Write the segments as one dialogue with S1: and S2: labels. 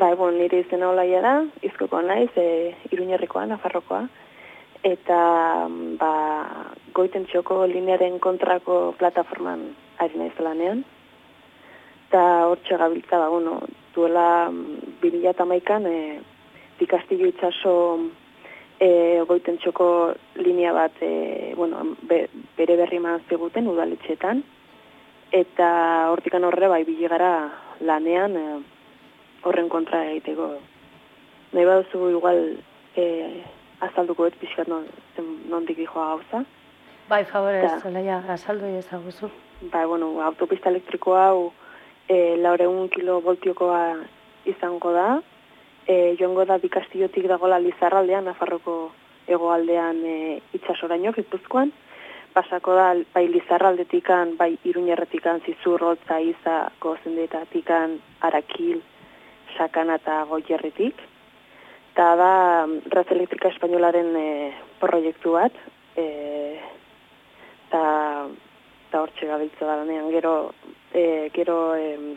S1: Ba, bon, nire izena olaia da, izkoko naiz, e, iruñerrikoa, nafarrokoa, eta ba, goiten txoko linearen kontrako plataforman ari naiz lanean. Eta hor gabiltza, ba, bueno, duela 2008an, e, dikastillo itxaso e, goiten txoko linea bat, e, bueno, be, bere berri ziguten udaletxetan, eta hortikan horre, bai, biligara lanean, e, horren kontra egiteko. Nahi baduzu igual e, azalduko ez pixkat non, nondik dijoa gauza.
S2: Bai, favore, ez, leia, azaldu ezaguzu.
S1: Bai, bueno, autopista elektrikoa hau e, laureun kilovoltiokoa izango da. E, joango da bikastiotik dagoela Lizarraldean, Nafarroko egoaldean e, itxasoraino, gipuzkoan. Pasako da, bai Lizarraldetikan, bai Iruñerretikan, Zizurrotza, Iza, Gozendetatikan, Arakil, sakana eta goierritik. Eta da, Raz Elektrika Espainolaren e, proiektu bat, e, eta eta hor txegabiltza da lanean, gero, e, gero e,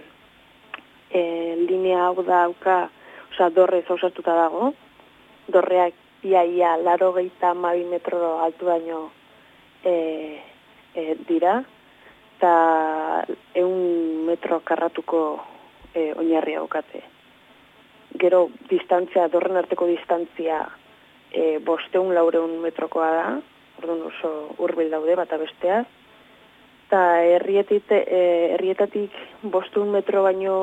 S1: e, linea hau da auka, oza, dorre zausatuta dago, dorreak iaia laro gehieta mabi metro altu baino e, e, dira, eta eun metro karratuko e, oinarria aukate gero distantzia, dorren arteko distantzia e, bosteun laureun metrokoa da, orduan oso hurbil daude bata besteaz, eta herrietit, e, herrietatik bosteun metro baino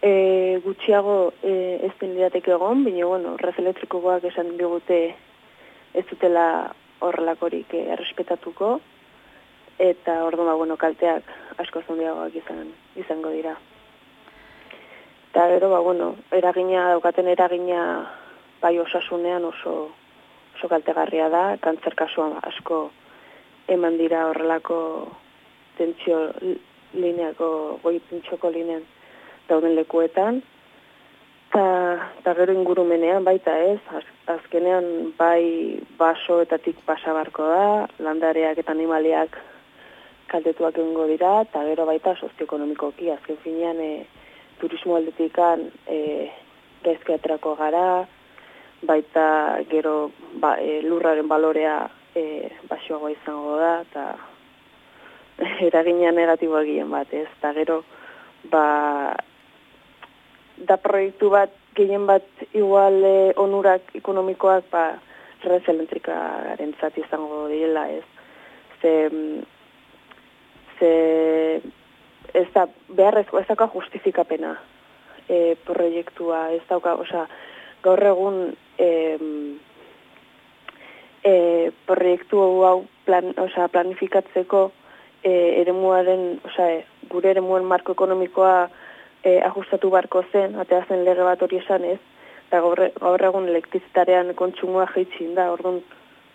S1: e, gutxiago e, ez den egon, baina bueno, raz elektrikoak esan digute ez dutela horrelakorik e, errespetatuko, eta orduan ba, bueno, kalteak asko zondiagoak izan, izango dira. Eta gero, ba, bueno, eragina, daukaten eragina bai osasunean oso, oso kaltegarria da, kantzer kasuan asko eman dira horrelako tentsio lineako, goi tentsioko linean dauden lekuetan. Eta gero ingurumenean baita ez, az, azkenean bai basoetatik pasabarko da, landareak eta animaliak kaltetuak egingo dira, eta gero baita sozioekonomikoki, azken finean, e, turismo aldetikan e, gaizke atrako gara, baita gero ba, e, lurraren balorea e, basioagoa izango da, eta eragina negatiboa gien bat, ez, eta gero ba, da proiektu bat gehien bat igual e, onurak ekonomikoak ba, res zati izango dira, ez, ze, ze ez da beharrezko, ez dauka justifikapena e, proiektua, ez dauka, oza, gaur egun e, e, proiektu hau plan, oza, planifikatzeko e, ere muaren, oza, e, gure ere muen marko ekonomikoa e, ajustatu barko zen, atea zen lege bat hori esan ez, eta gaur, gaur egun elektrizitarean kontsumua jeitzin da, orduan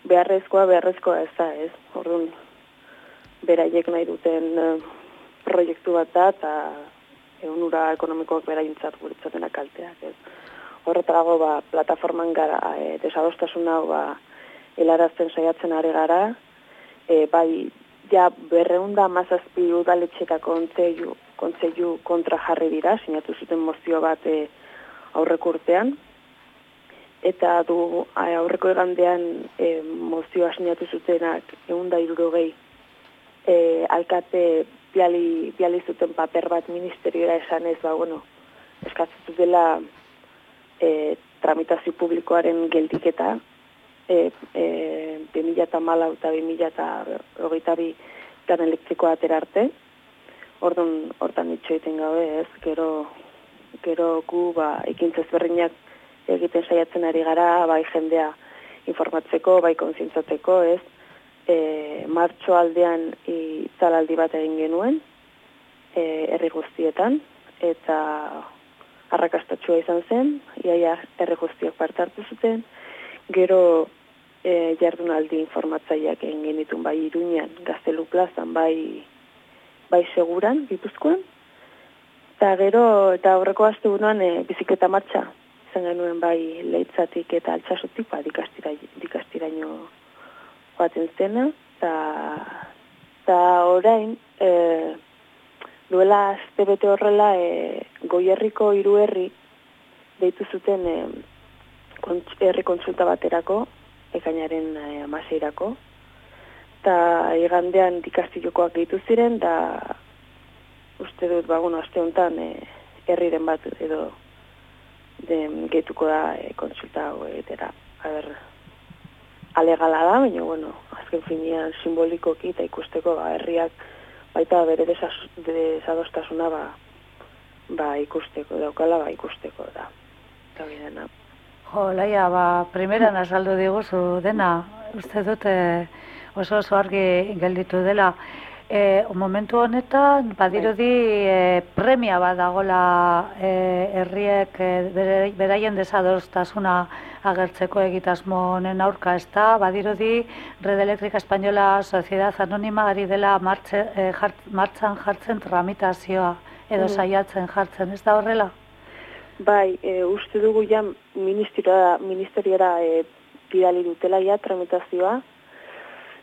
S1: beharrezkoa, beharrezkoa ez da, ez, orduan beraiek nahi duten proiektu bat da, eta egunura ekonomikoak beraintzat guritzatenak kalteak. Ez. Horretarago, ba, plataforman gara, e, desadostasun hau, ba, helarazten saiatzen ari gara, e, bai, ja, berreunda mazazpi udaletxeta kontzeiu, kontzeiu kontra jarri dira, sinatu zuten mozio bat e, aurreko urtean, eta du aurreko egandean e, mozioa sinatu zutenak egun da irurogei e, alkate biali, biali zuten paper bat ministerioa esan ez, ba, bueno, eskatzen dela e, tramitazio publikoaren geldiketa, e, e, 2000 eta malau eta 2000 eta hogeita bi gan elektrikoa aterarte, Orduan, hortan itxo egiten gabe, ez, gero, gero gu, ba, ikintzez berriñak egiten saiatzen ari gara, bai jendea informatzeko, bai kontzientzatzeko, ez, e, martxo aldean itzalaldi bat egin genuen, e, herri guztietan, eta arrakastatxua izan zen, iaia herri guztiak parte hartu zuten, gero e, jardunaldi informatzaileak egin genitun bai iruñan, gaztelu plazan, bai, bai seguran, gipuzkoan, eta gero, eta horreko azte buruan, e, biziketa martxa, izan genuen bai leitzatik eta altxasotik, ba, dikastiraino joaten zena, eta orain, e, duela azte bete horrela, e, goierriko iru herri, deitu zuten e, herri kontsulta baterako, ekainaren e, amaseirako, eta igandean dikastiokoak deitu ziren, da uste dut, ba, bueno, azte honetan e, herriren bat edo de, gehituko da e, kontsulta hau egitera. Aber, alegala da, baina, bueno, azken finean simbolikoki eta ikusteko ba, herriak baita bere desadostasuna ba, ba ikusteko, daukala ba ikusteko da. Eta bidena.
S2: Jo, laia, ba, primeran azaldu diguzu dena, uste dute oso oso argi gelditu dela. E, momentu honetan, badirudi e, premia bat dagola e, herriek e, beraien desadostasuna agertzeko egitasmo honen aurka ez da, badirudi Red Eléctrica Española Sociedad Anónima ari dela martxe, e, jart, martxan jartzen tramitazioa edo mm. saiatzen jartzen, ez da horrela?
S1: Bai, e, uste dugu ja ministeriora, ministeriora e, bidali dutela ja tramitazioa,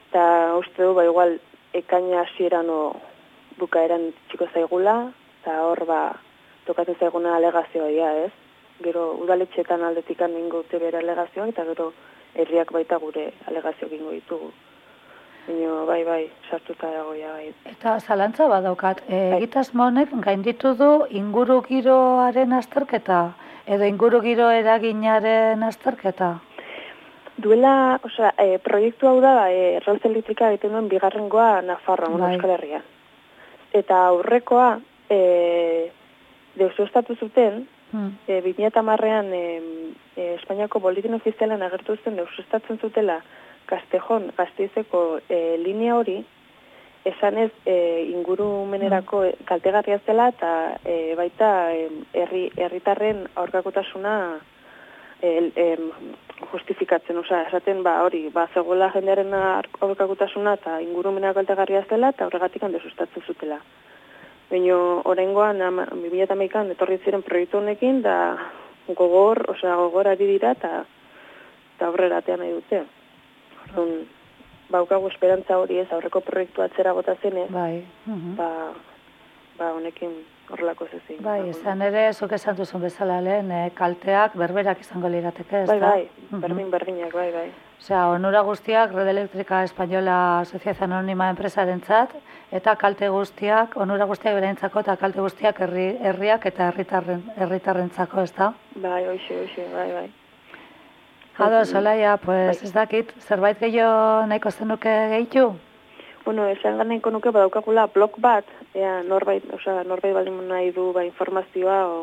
S1: eta uste dugu, ba, igual, ekaina hasieran o bukaeran txiko zaigula, eta hor ba, tokatzen zaiguna alegazioa ia, ez? Gero, udaletxetan aldetik ningo ute bere alegazioak, eta gero, herriak baita gure alegazio gingo ditugu. Baina, bai, bai, sartuta dago ja, bai.
S2: Eta zalantza badaukat, e, bai. egitaz monek gainditu du inguru giroaren azterketa? Edo inguru giro eraginaren azterketa?
S1: Duela, osea, e, proiektu hau da, e, Rolz Elektrika egiten duen bigarrengoa Nafarroa, bai. Euskal Herria. Eta aurrekoa, e, deusu estatu zuten, hmm. e, eta marrean e, e, Espainiako Boletin Ofizialan agertu zen deusu estatzen zutela Kastejon, Gasteizeko e, linea hori, esan ez e, ingurumenerako hmm. kaltegarria zela eta e, baita herri herritarren aurkakotasuna el, em, justifikatzen, osea, esaten ba hori, ba zegoela jendearen aurkakutasuna eta ingurumena kaltegarria zela eta horregatik hande sustatzen zutela. Baina oraingoan 2011an etorri ziren proiektu honekin da gogor, osea, gogor ari dira eta ta aurrera nahi dute. Orduan baukago esperantza hori ez aurreko proiektu atzera bota zenez.
S2: Bai.
S1: Ba, ba honekin horrelako zezin.
S2: Bai, izan ere, zuk esan duzun bezala lehen, eh, kalteak berberak izango lirateke, ez
S1: bai, da? Bai, bai, berdin berdinak, bai, bai.
S2: Osea, onura guztiak, Red Electrica Española Sociedad Anonima Enpresaren zat, eta kalte guztiak, onura guztiak berentzako, eta kalte guztiak herri, herriak eta herritarren, herritarren zako, ez da?
S1: Bai, oixe, oixe, bai, bai.
S2: Hado, Solaia, pues bai. ez dakit, zerbait gehiago nahiko zenuke gehiago?
S1: Bueno, esan ganeko nuke badaukagula blog bat, ea norbait, osea, norbait baldin nahi du ba informazioa o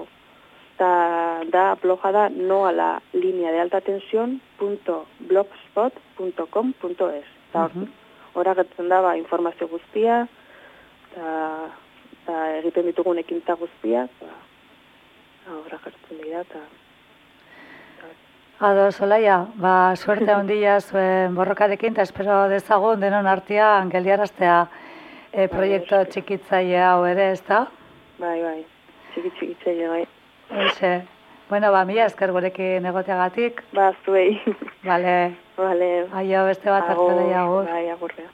S1: ta da bloga da no a la línea de alta tensión punto blogspot.com punto es. Ta ora gertzen da ba informazio guztia ta ta egiten ditugun ekintza guztia, ba ora gertzen dira ta
S2: Ado, Solaia, ba, suerte handia zuen borrokarekin, eta espero dezagun denon artean geldiaraztea e, proiektu bai, txikitzaile hau ere, ez da?
S1: Bai, bai, txiki txikitzaile, bai.
S2: Eixe. Bueno, ba, mila esker gurekin egoteagatik.
S1: Ba, zuei.
S2: Vale.
S1: Vale.
S2: Aio, beste bat hartu da
S1: Bai, agurrea.